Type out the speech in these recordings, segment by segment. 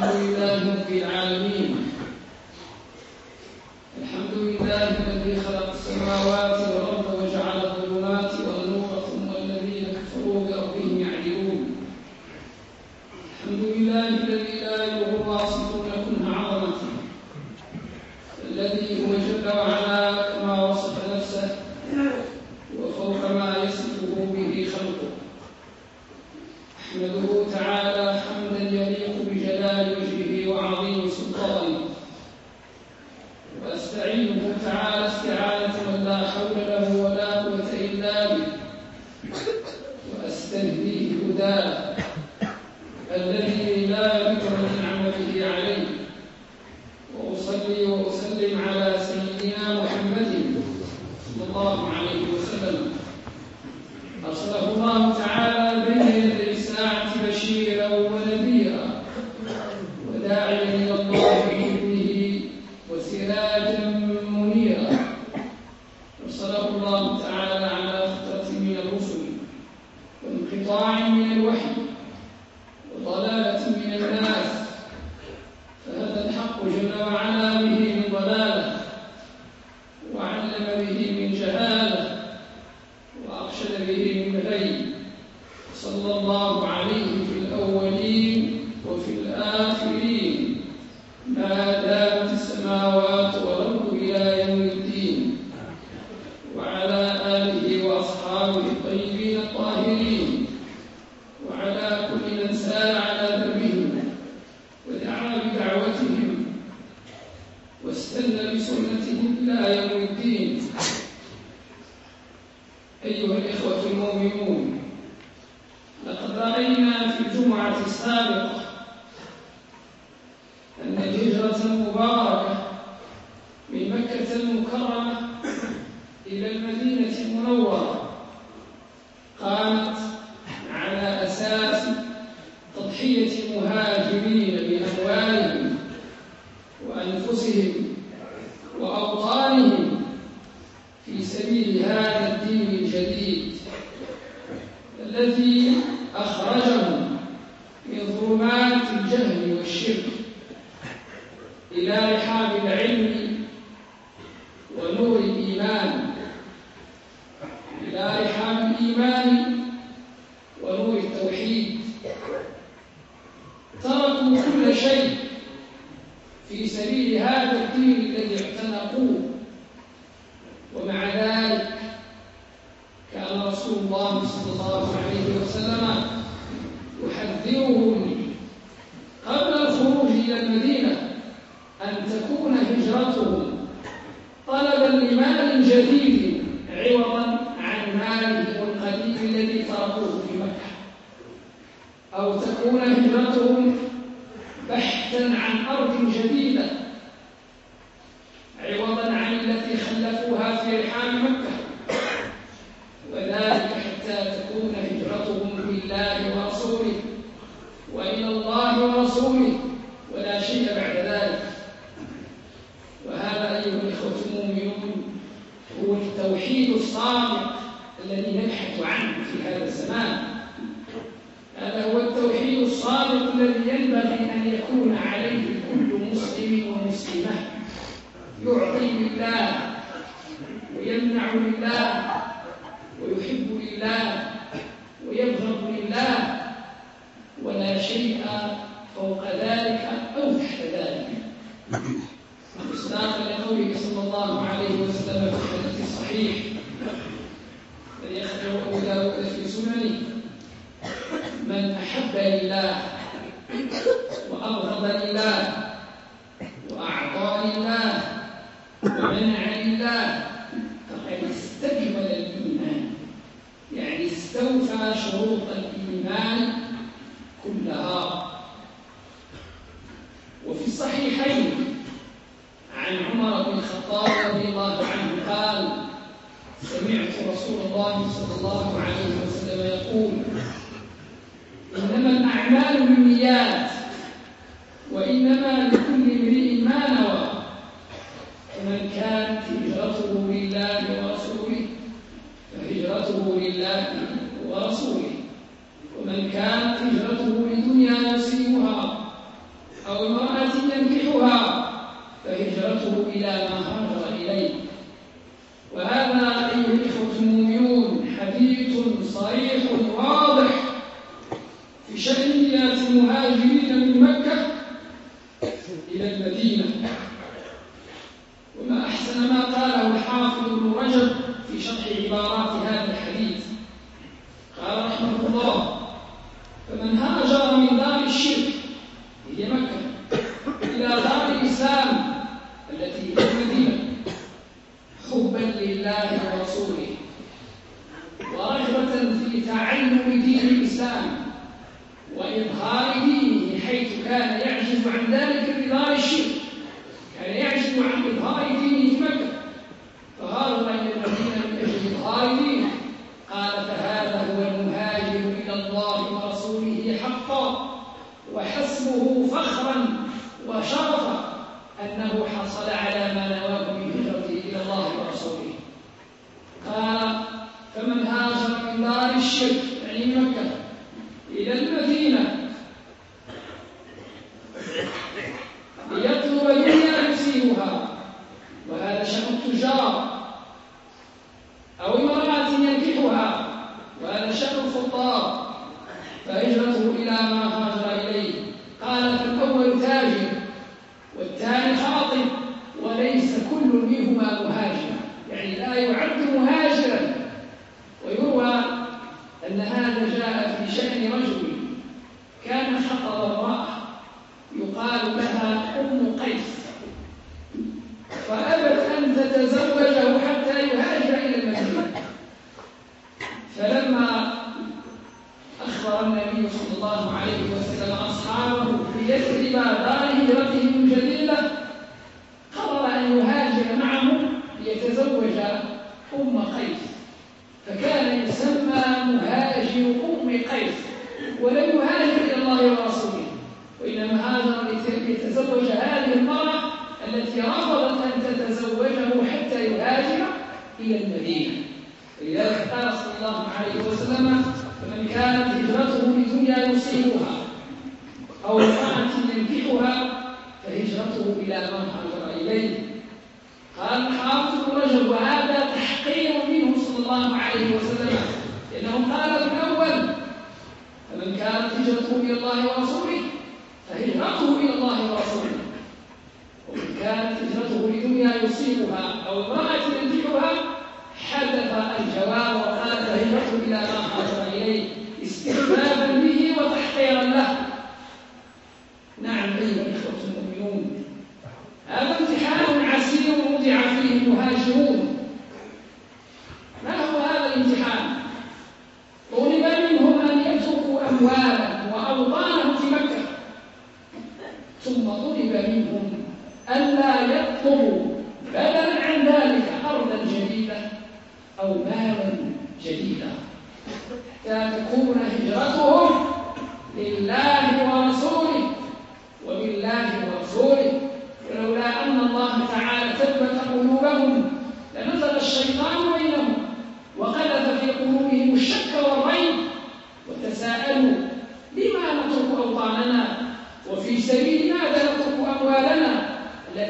الحمد لله رب العالمين. الحمد لله الذي خلق وسنته إلى يوم الدين. أيها الإخوة المؤمنون 我录一遍。الرسول ولا شيء بعد ذلك. وهذا أيها الإخوة المؤمنون هو التوحيد الصادق الذي نبحث عنه في هذا الزمان. هذا هو التوحيد الصادق الذي ينبغي أن يكون عليه كل مسلم ومسلمة. يعطى الله فقد استكمل الإيمان يعني استوفى شروط الإيمان كلها. وفي الصحيحين عن عمر بن الخطاب رضي الله عنه قال سمعت رسول الله صلى الله عليه وسلم يقول إنما الأعمال بالنيات. شأنيات المهاجرين من مكة إلى المدينة. وما أحسن ما قاله الحافظ بن رجب في شرح عبارات هذا الحديث. يجري ما داره برأسه شديدة أو امرأة ينكحها حدث الجواب وقالت هيئته إلى ما خرج إليه. استحباب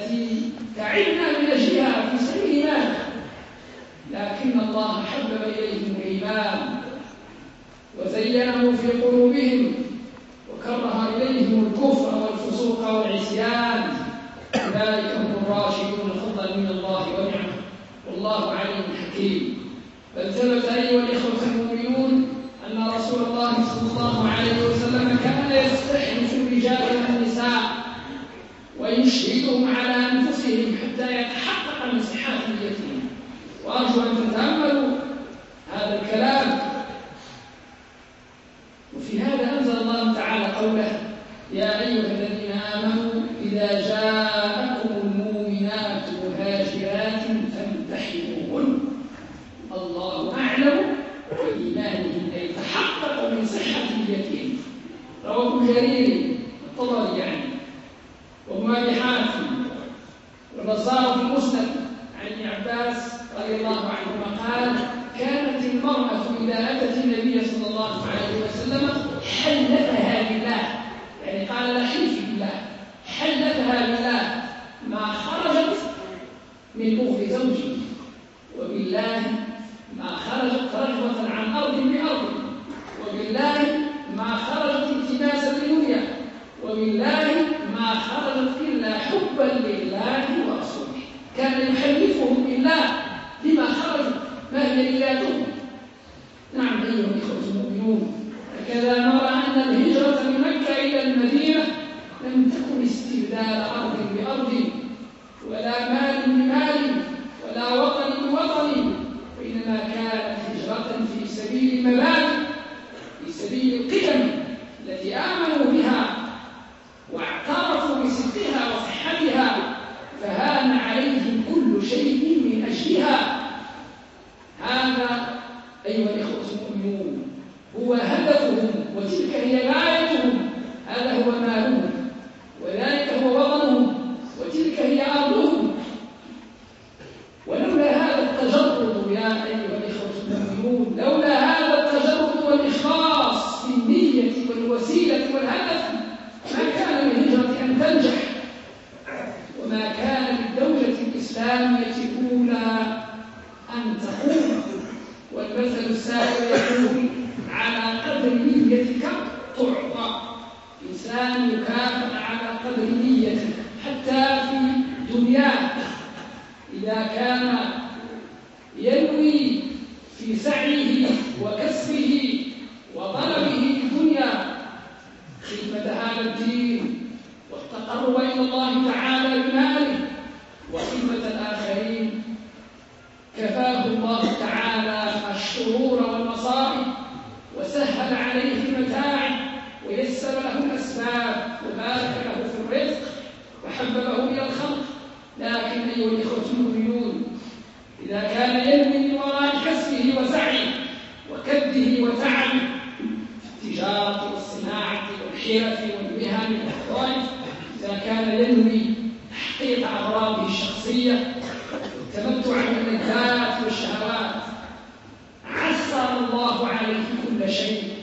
التي أن تمتحنوهن الله أعلم بإيمانهن يتحقق من صحة اليتيم رواه جرير الطبري يعني. سيدال أرض بأرض الأولى أن تقوم والمثل السائر يقول على قدر نيتك تعطي والصناعة والحرف والمهن والأحوال إذا كان ينوي تحقيق أغراضه الشخصية والتمتع باللذات والشهوات. عسر الله عليه كل شيء.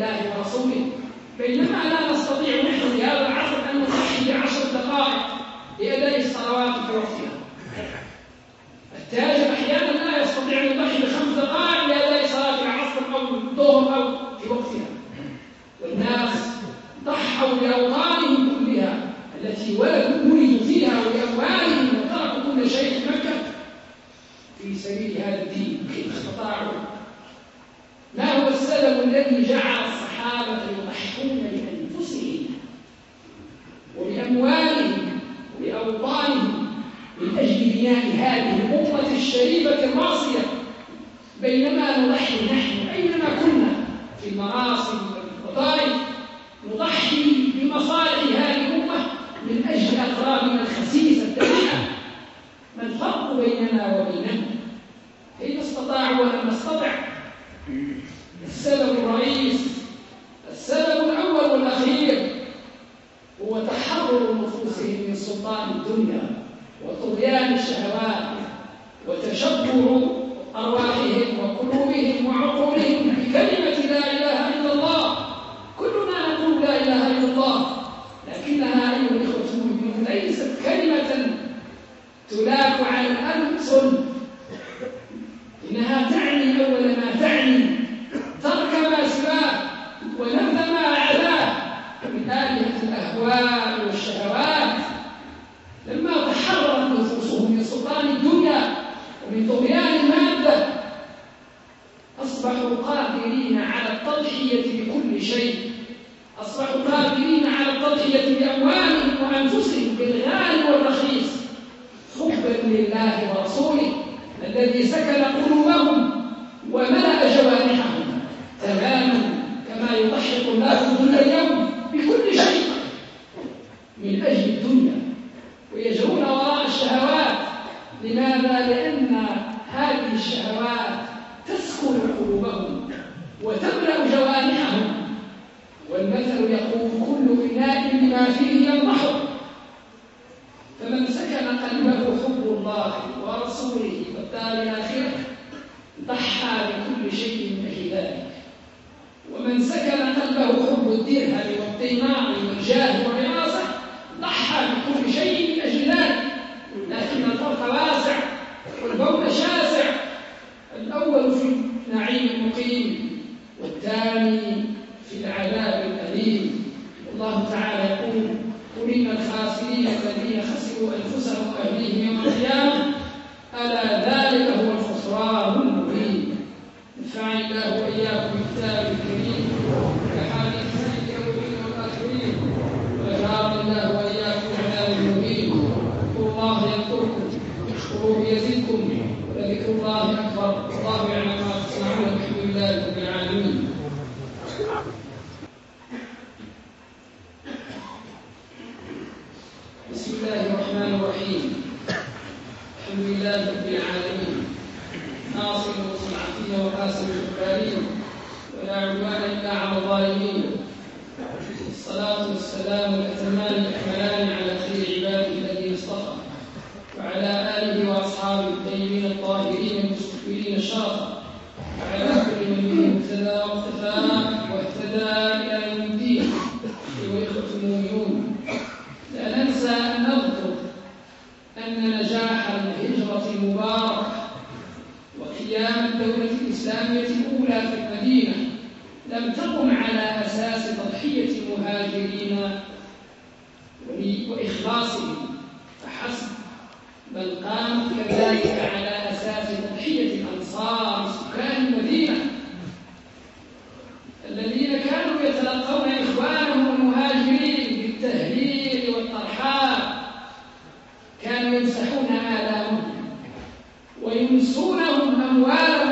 الله ورسوله. بينما لا نستطيع نحن بيننا وبينهم فإن استطاعوا ولم نستطع السبب الرئيس السبب الأول والأخير هو تحرر نفوسهم من سلطان الدنيا وطغيان الشهوات وتشبع أرواحهم وصية بأموالهم وأنفسهم بالغالي والرخيص. حبا لله ورسوله الذي سكن قلوبهم وملأ العالمين. الصلاة والسلام الأتمان الأكملان على خير عباده الذين اصطفى. وعلى آله وأصحابه الطيبين الطاهرين المستكبرين الشرفا وعلى كل من اهتدى واقتفى واهتدى يمسحون آثامهم وينسونهم أموالهم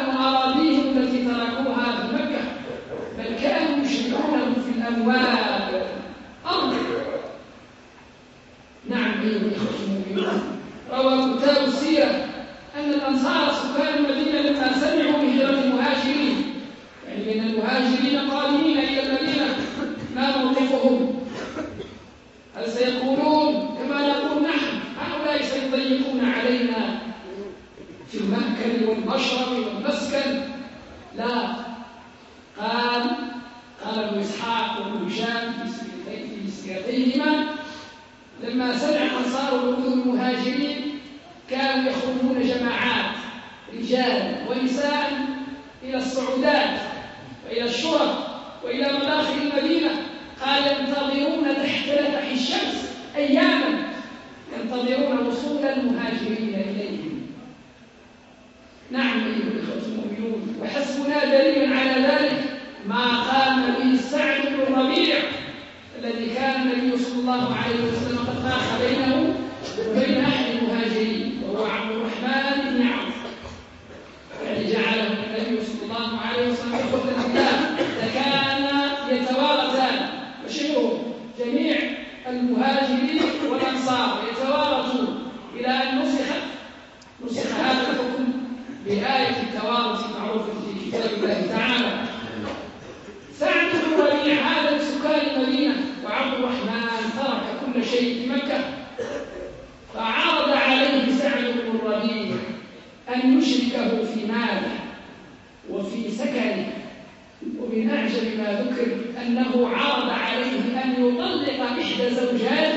وإلى مداخل المدينة قال ينتظرون تحت لفح الشمس أياما. ينتظرون وصول المهاجرين إليهم. نعم أيها الإخوة المؤمنون وحسبنا دليل على ذلك ما قام به سعد بن الربيع الذي كان النبي صلى الله عليه وسلم قد فاخ بينه وبين أحد أن يشركه في ماله وفي سكنه. ومن أعجب ما ذكر أنه عرض عليه أن يطلق إحدى زوجاته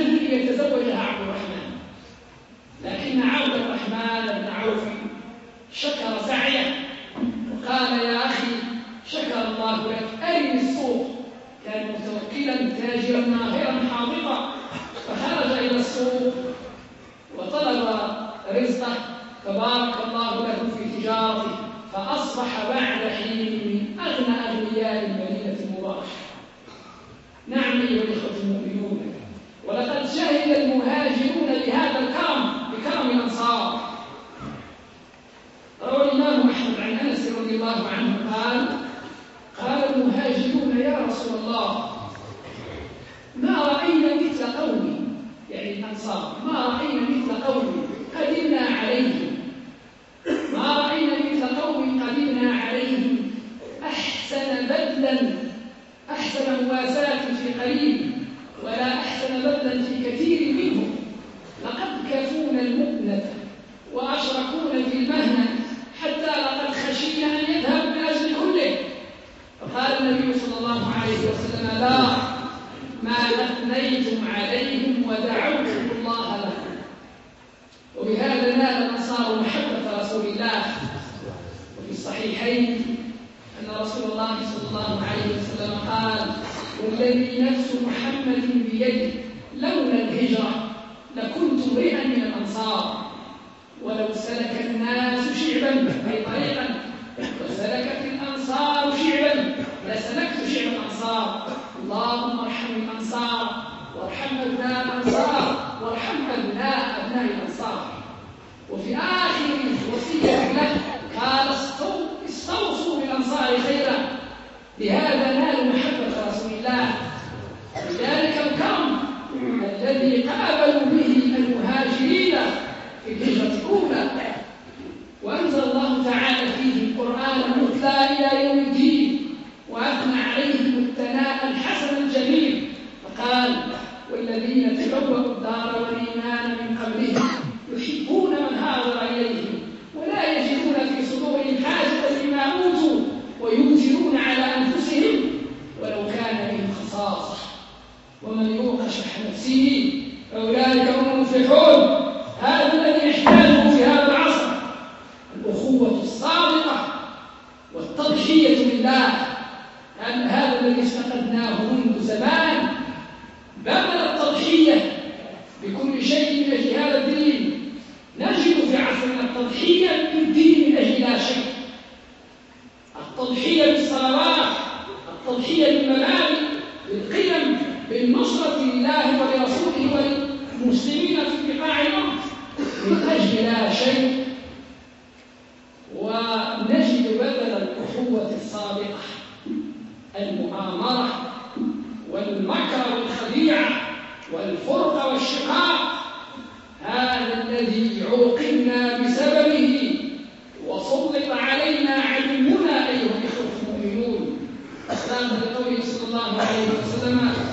يا رسول الله. ما رأينا مثل قومي؟ يعني الأنصار. ما رأينا سلك الناس شعبا في طريق الذي عوقبنا بسببه. وسلط علينا علمنا أيها الإخوة المؤمنون. أسلام لقوله صلى الله عليه وسلم.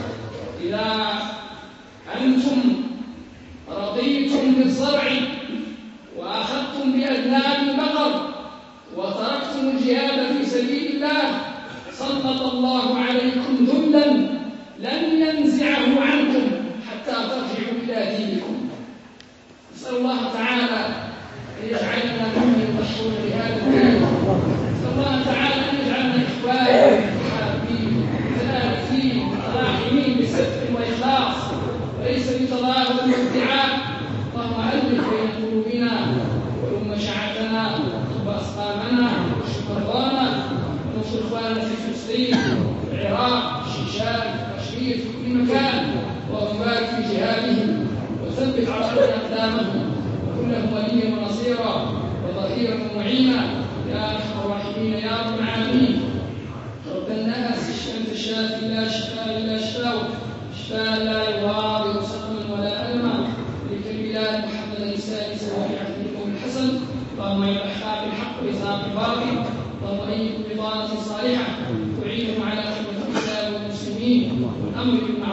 العراق الشيشان كشمير في كل مكان بارك في جهادهم. وثبت على أقدامهم. وكن لهم وليا ونصيرا وظهيرا ومعينا يا أرحم الراحمين يا رب العالمين. رب الناس انت الشافي لا شفاء إلا شفاؤك شفاء لا يغادر سقما ولا ألما. لك البلاد محمد السادس وحياه القوم الحسن. اللهم يا الحق بالحق وإزهاق الباطل اللهم أيد بطانة صالحة. I'm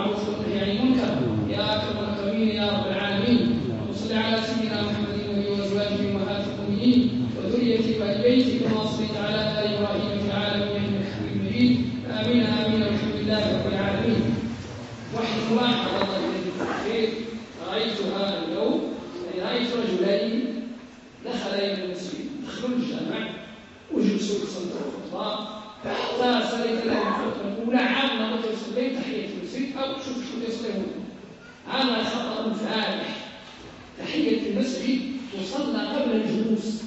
المسجد أو شوف شو يصلون هذا خطأ فادح تحية المسجد تصلى قبل الجلوس.